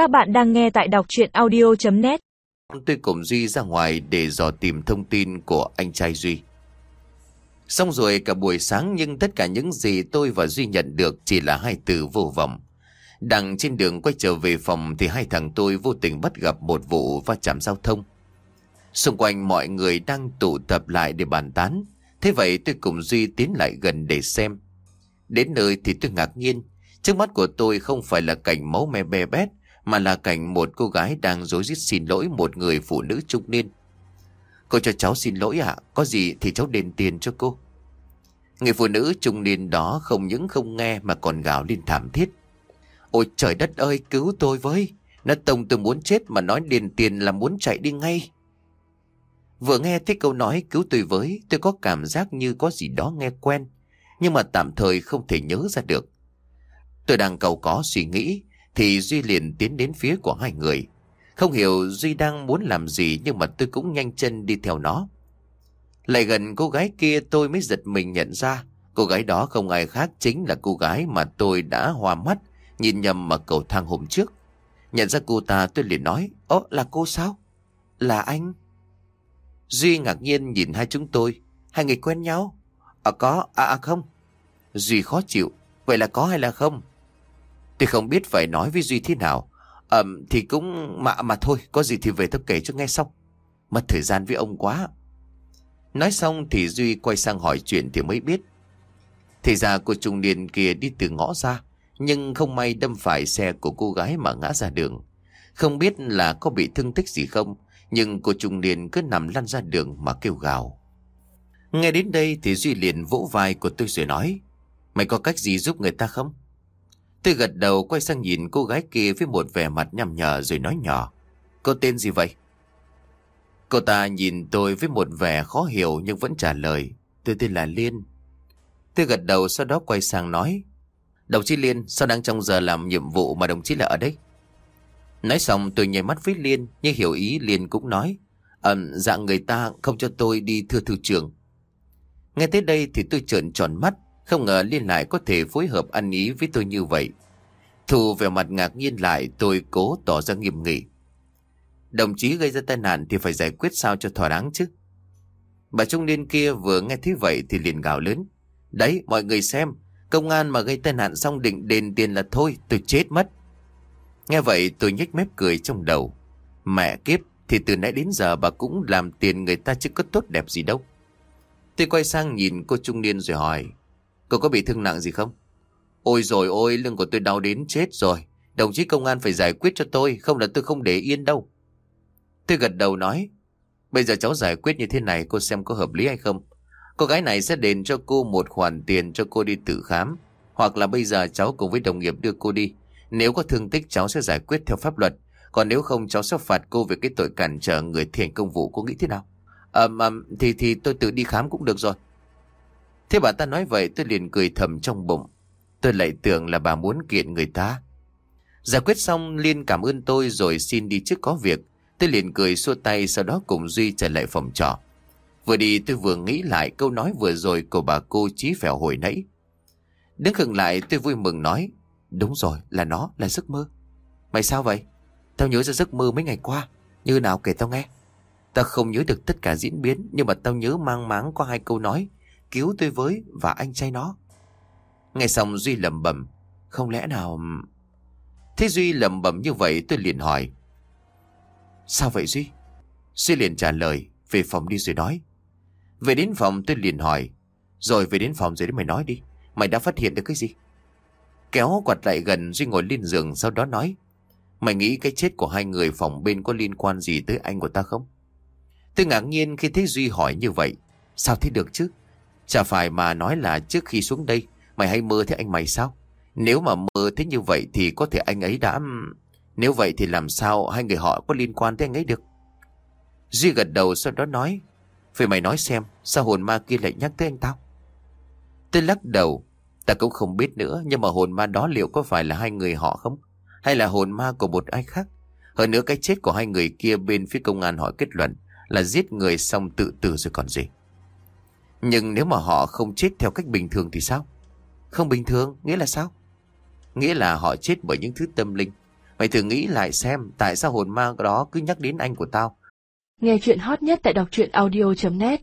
Các bạn đang nghe tại đọc chuyện audio.net Tôi cùng Duy ra ngoài để dò tìm thông tin của anh trai Duy. Xong rồi cả buổi sáng, nhưng tất cả những gì tôi và Duy nhận được chỉ là hai từ vô vọng. Đang trên đường quay trở về phòng thì hai thằng tôi vô tình bắt gặp một vụ va chạm giao thông. Xung quanh mọi người đang tụ tập lại để bàn tán. Thế vậy tôi cùng Duy tiến lại gần để xem. Đến nơi thì tôi ngạc nhiên. Trước mắt của tôi không phải là cảnh máu me bè bét mà là cảnh một cô gái đang dối rít xin lỗi một người phụ nữ trung niên. Cô cho cháu xin lỗi ạ, có gì thì cháu đền tiền cho cô. Người phụ nữ trung niên đó không những không nghe mà còn gào lên thảm thiết. Ôi trời đất ơi cứu tôi với, nó tông tôi muốn chết mà nói đền tiền là muốn chạy đi ngay. Vừa nghe thấy câu nói cứu tôi với, tôi có cảm giác như có gì đó nghe quen, nhưng mà tạm thời không thể nhớ ra được. Tôi đang cầu có suy nghĩ, thì Duy liền tiến đến phía của hai người. Không hiểu Duy đang muốn làm gì nhưng mà tôi cũng nhanh chân đi theo nó. Lại gần cô gái kia tôi mới giật mình nhận ra cô gái đó không ai khác chính là cô gái mà tôi đã hòa mắt nhìn nhầm ở cầu thang hôm trước. Nhận ra cô ta tôi liền nói Ồ là cô sao? Là anh. Duy ngạc nhiên nhìn hai chúng tôi. Hai người quen nhau? À có, à, à không. Duy khó chịu. Vậy là có hay là không? Tôi không biết phải nói với Duy thế nào. Ẩm thì cũng mà mà thôi, có gì thì về tôi kể cho nghe xong. Mất thời gian với ông quá. Nói xong thì Duy quay sang hỏi chuyện thì mới biết. Thì ra cô trung niên kia đi từ ngõ ra, nhưng không may đâm phải xe của cô gái mà ngã ra đường. Không biết là có bị thương tích gì không, nhưng cô trung niên cứ nằm lăn ra đường mà kêu gào. Nghe đến đây thì Duy liền vỗ vai của tôi rồi nói, mày có cách gì giúp người ta không? Tôi gật đầu quay sang nhìn cô gái kia với một vẻ mặt nhằm nhở rồi nói nhỏ. Cô tên gì vậy? Cô ta nhìn tôi với một vẻ khó hiểu nhưng vẫn trả lời. Tôi tên là Liên. Tôi gật đầu sau đó quay sang nói. Đồng chí Liên, sao đang trong giờ làm nhiệm vụ mà đồng chí lại ở đây? Nói xong tôi nhảy mắt với Liên, nhưng hiểu ý Liên cũng nói. Ừm, dạng người ta không cho tôi đi thưa thư trưởng. Nghe tới đây thì tôi trợn tròn mắt, không ngờ Liên lại có thể phối hợp ăn ý với tôi như vậy. Thù về mặt ngạc nhiên lại tôi cố tỏ ra nghiêm nghị. Đồng chí gây ra tai nạn thì phải giải quyết sao cho thỏa đáng chứ. Bà trung niên kia vừa nghe thấy vậy thì liền gào lớn. Đấy mọi người xem, công an mà gây tai nạn xong định đền tiền là thôi, tôi chết mất. Nghe vậy tôi nhếch mép cười trong đầu. Mẹ kiếp thì từ nãy đến giờ bà cũng làm tiền người ta chứ có tốt đẹp gì đâu. Tôi quay sang nhìn cô trung niên rồi hỏi. Cô có bị thương nặng gì không? Ôi rồi ôi, lưng của tôi đau đến chết rồi. Đồng chí công an phải giải quyết cho tôi, không là tôi không để yên đâu. Tôi gật đầu nói, bây giờ cháu giải quyết như thế này cô xem có hợp lý hay không. Cô gái này sẽ đền cho cô một khoản tiền cho cô đi tự khám. Hoặc là bây giờ cháu cùng với đồng nghiệp đưa cô đi. Nếu có thương tích cháu sẽ giải quyết theo pháp luật. Còn nếu không cháu sẽ phạt cô về cái tội cản trở người thi hành công vụ cô nghĩ thế nào? À, mà, thì thì tôi tự đi khám cũng được rồi. Thế bà ta nói vậy tôi liền cười thầm trong bụng. Tôi lại tưởng là bà muốn kiện người ta. Giải quyết xong Liên cảm ơn tôi rồi xin đi trước có việc. Tôi liền cười xua tay sau đó cùng Duy trở lại phòng trọ. Vừa đi tôi vừa nghĩ lại câu nói vừa rồi của bà cô Chí Phèo hồi nãy. Đứng khừng lại tôi vui mừng nói. Đúng rồi, là nó, là giấc mơ. Mày sao vậy? Tao nhớ ra giấc mơ mấy ngày qua. Như nào kể tao nghe. Tao không nhớ được tất cả diễn biến nhưng mà tao nhớ mang máng qua hai câu nói. Cứu tôi với và anh trai nó. Nghe xong Duy lầm bầm Không lẽ nào... Thế Duy lầm bầm như vậy tôi liền hỏi. Sao vậy Duy? Duy liền trả lời. Về phòng đi rồi nói. Về đến phòng tôi liền hỏi. Rồi về đến phòng rồi đấy mày nói đi. Mày đã phát hiện được cái gì? Kéo quạt lại gần, Duy ngồi lên giường sau đó nói. Mày nghĩ cái chết của hai người phòng bên có liên quan gì tới anh của ta không? Tôi ngạc nhiên khi thấy Duy hỏi như vậy. Sao thế được chứ? Chả phải mà nói là trước khi xuống đây, Mày hay mơ thế anh mày sao? Nếu mà mơ thế như vậy thì có thể anh ấy đã... Nếu vậy thì làm sao hai người họ có liên quan tới anh ấy được? Duy gật đầu sau đó nói Phải mày nói xem, Sao hồn ma kia lại nhắc tới anh tao Tôi lắc đầu, Ta cũng không biết nữa, Nhưng mà hồn ma đó liệu có phải là hai người họ không Hay là hồn ma của một ai khác Hơn nữa cái chết của hai người kia Bên phía công an họ kết luận Là giết người xong tự tử rồi còn gì nhưng nếu mà họ không chết theo cách bình thường thì sao không bình thường, nghĩa là sao? Nghĩa là họ chết bởi những thứ tâm linh. Mày thử nghĩ lại xem tại sao hồn ma đó cứ nhắc đến anh của tao. Nghe chuyện hot nhất tại đọc truyện audio.net